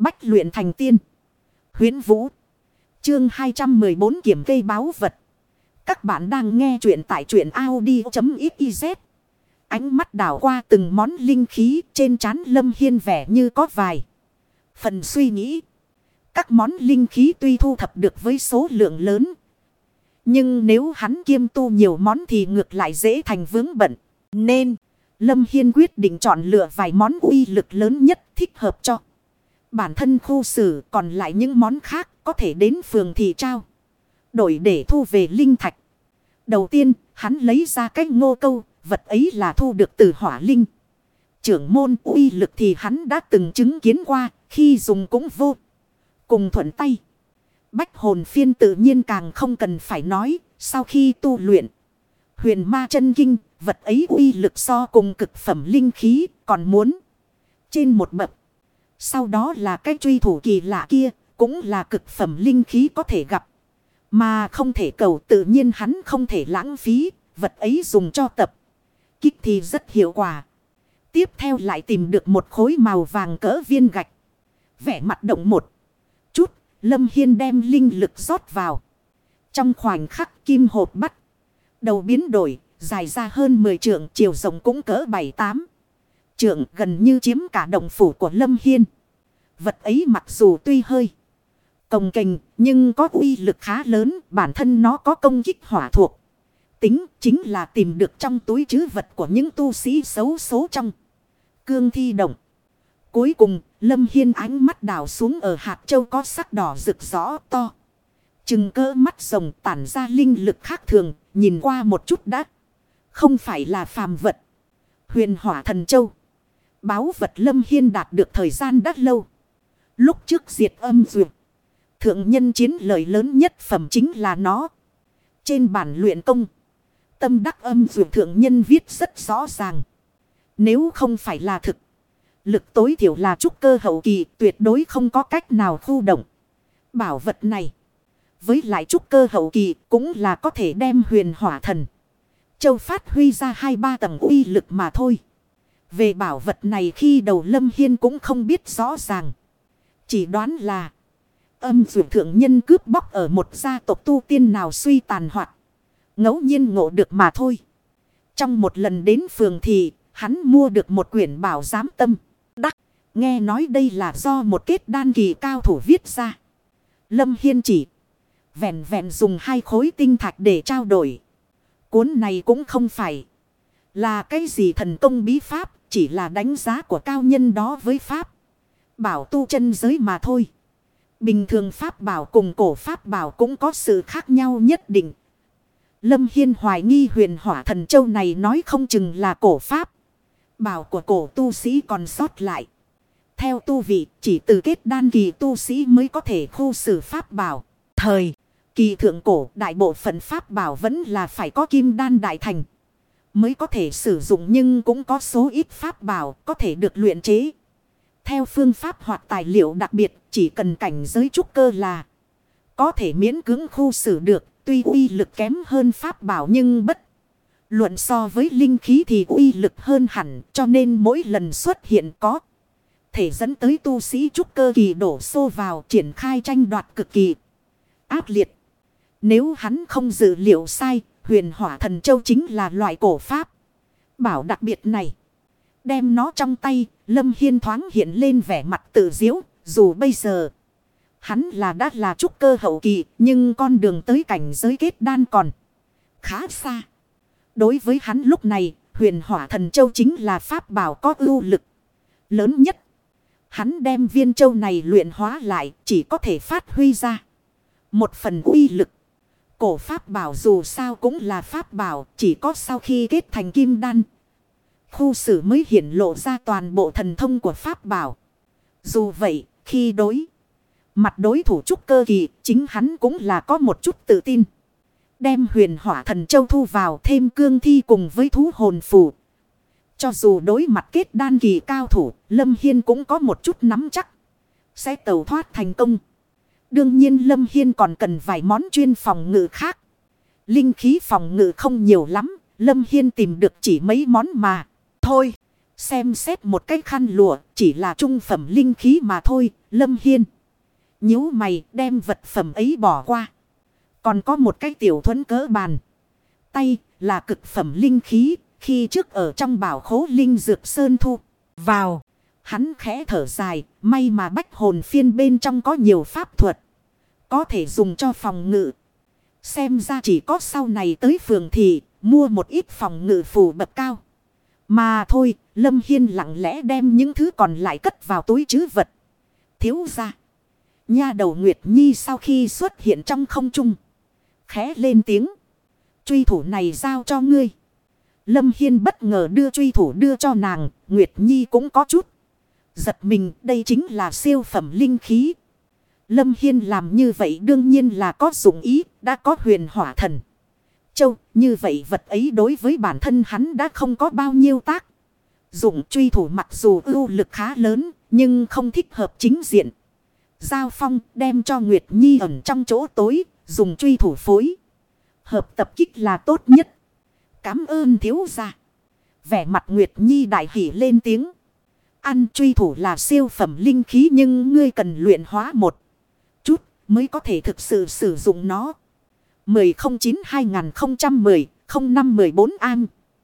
Bách luyện thành tiên. Huyến Vũ. Chương 214 kiểm cây báo vật. Các bạn đang nghe truyện tại truyện Audi.xyz. Ánh mắt đảo qua từng món linh khí trên trán Lâm Hiên vẻ như có vài. Phần suy nghĩ. Các món linh khí tuy thu thập được với số lượng lớn. Nhưng nếu hắn kiêm tu nhiều món thì ngược lại dễ thành vướng bận. Nên, Lâm Hiên quyết định chọn lựa vài món uy lực lớn nhất thích hợp cho. Bản thân khu xử còn lại những món khác có thể đến phường thị trao. Đổi để thu về linh thạch. Đầu tiên, hắn lấy ra cái ngô câu, vật ấy là thu được từ hỏa linh. Trưởng môn uy lực thì hắn đã từng chứng kiến qua, khi dùng cũng vô. Cùng thuận tay. Bách hồn phiên tự nhiên càng không cần phải nói, sau khi tu luyện. Huyền ma chân kinh, vật ấy uy lực so cùng cực phẩm linh khí, còn muốn. Trên một bậc. Sau đó là cái truy thủ kỳ lạ kia, cũng là cực phẩm linh khí có thể gặp. Mà không thể cầu tự nhiên hắn không thể lãng phí, vật ấy dùng cho tập. Kích thì rất hiệu quả. Tiếp theo lại tìm được một khối màu vàng cỡ viên gạch. Vẻ mặt động một chút, Lâm Hiên đem linh lực rót vào. Trong khoảnh khắc kim hộp bắt. Đầu biến đổi, dài ra hơn 10 trượng, chiều rộng cũng cỡ 7-8. Trượng gần như chiếm cả đồng phủ của Lâm Hiên. Vật ấy mặc dù tuy hơi cồng kềnh nhưng có uy lực khá lớn, bản thân nó có công kích hỏa thuộc. Tính chính là tìm được trong túi chứ vật của những tu sĩ xấu số trong. Cương thi động. Cuối cùng, Lâm Hiên ánh mắt đảo xuống ở hạt châu có sắc đỏ rực rõ to. Chừng cỡ mắt rồng tản ra linh lực khác thường, nhìn qua một chút đã. Không phải là phàm vật. Huyền hỏa thần châu. Báo vật Lâm Hiên đạt được thời gian đã lâu. Lúc trước diệt âm duyệt. Thượng nhân chiến lợi lớn nhất phẩm chính là nó. Trên bản luyện công. Tâm đắc âm duyệt thượng nhân viết rất rõ ràng. Nếu không phải là thực. Lực tối thiểu là trúc cơ hậu kỳ, tuyệt đối không có cách nào khu động. Bảo vật này. Với lại trúc cơ hậu kỳ cũng là có thể đem huyền hỏa thần. Châu phát huy ra hai ba tầng uy lực mà thôi. Về bảo vật này khi đầu Lâm Hiên cũng không biết rõ ràng. Chỉ đoán là âm dụ thượng nhân cướp bóc ở một gia tộc tu tiên nào suy tàn hoạt. ngẫu nhiên ngộ được mà thôi. Trong một lần đến phường thì hắn mua được một quyển bảo giám tâm. Đắc, nghe nói đây là do một kết đan kỳ cao thủ viết ra. Lâm Hiên chỉ vẹn vẹn dùng hai khối tinh thạch để trao đổi. Cuốn này cũng không phải là cái gì thần công bí pháp, chỉ là đánh giá của cao nhân đó với pháp. Bảo tu chân giới mà thôi. Bình thường pháp bảo cùng cổ pháp bảo cũng có sự khác nhau nhất định. Lâm Hiên hoài nghi huyền hỏa thần châu này nói không chừng là cổ pháp. Bảo của cổ tu sĩ còn sót lại. Theo tu vị, chỉ từ kết đan kỳ tu sĩ mới có thể khu xử pháp bảo. Thời, kỳ thượng cổ, đại bộ phận pháp bảo vẫn là phải có kim đan đại thành. Mới có thể sử dụng nhưng cũng có số ít pháp bảo có thể được luyện chế. Theo phương pháp hoặc tài liệu đặc biệt, chỉ cần cảnh giới trúc cơ là có thể miễn cưỡng khu xử được, tuy uy lực kém hơn pháp bảo nhưng bất. Luận so với linh khí thì uy lực hơn hẳn, cho nên mỗi lần xuất hiện có thể dẫn tới tu sĩ trúc cơ kỳ đổ xô vào triển khai tranh đoạt cực kỳ ác liệt. Nếu hắn không dự liệu sai, huyền hỏa thần châu chính là loại cổ pháp. Bảo đặc biệt này. Đem nó trong tay, Lâm Hiên thoáng hiện lên vẻ mặt tự diễu, dù bây giờ hắn là đã là trúc cơ hậu kỳ, nhưng con đường tới cảnh giới kết đan còn khá xa. Đối với hắn lúc này, huyền hỏa thần châu chính là pháp bảo có ưu lực lớn nhất. Hắn đem viên châu này luyện hóa lại, chỉ có thể phát huy ra một phần uy lực. Cổ pháp bảo dù sao cũng là pháp bảo, chỉ có sau khi kết thành kim đan khu sử mới hiển lộ ra toàn bộ thần thông của Pháp bảo. Dù vậy, khi đối mặt đối thủ trúc cơ kỳ, chính hắn cũng là có một chút tự tin. Đem huyền hỏa thần châu thu vào thêm cương thi cùng với thú hồn phù. Cho dù đối mặt kết đan kỳ cao thủ, Lâm Hiên cũng có một chút nắm chắc. Sẽ tẩu thoát thành công. Đương nhiên Lâm Hiên còn cần vài món chuyên phòng ngự khác. Linh khí phòng ngự không nhiều lắm, Lâm Hiên tìm được chỉ mấy món mà. Thôi, Xem xét một cái khăn lụa chỉ là trung phẩm linh khí mà thôi. Lâm Hiên. nhíu mày đem vật phẩm ấy bỏ qua. Còn có một cái tiểu thuẫn cỡ bàn. Tay là cực phẩm linh khí. Khi trước ở trong bảo khố linh dược sơn thu. Vào. Hắn khẽ thở dài. May mà bách hồn phiên bên trong có nhiều pháp thuật. Có thể dùng cho phòng ngự. Xem ra chỉ có sau này tới phường thì Mua một ít phòng ngự phù bậc cao. Mà thôi, Lâm Hiên lặng lẽ đem những thứ còn lại cất vào túi chứ vật. Thiếu ra. Nha đầu Nguyệt Nhi sau khi xuất hiện trong không trung. Khẽ lên tiếng. Truy thủ này giao cho ngươi. Lâm Hiên bất ngờ đưa truy thủ đưa cho nàng. Nguyệt Nhi cũng có chút. Giật mình đây chính là siêu phẩm linh khí. Lâm Hiên làm như vậy đương nhiên là có dụng ý. Đã có huyền hỏa thần. Châu, như vậy vật ấy đối với bản thân hắn đã không có bao nhiêu tác. Dụng truy thủ mặc dù ưu lực khá lớn, nhưng không thích hợp chính diện. Giao phong đem cho Nguyệt Nhi ẩn trong chỗ tối, dùng truy thủ phối. Hợp tập kích là tốt nhất. Cám ơn thiếu gia. Vẻ mặt Nguyệt Nhi đại hỉ lên tiếng. Ăn truy thủ là siêu phẩm linh khí nhưng ngươi cần luyện hóa một chút mới có thể thực sự sử dụng nó. 1009-2010-0514 An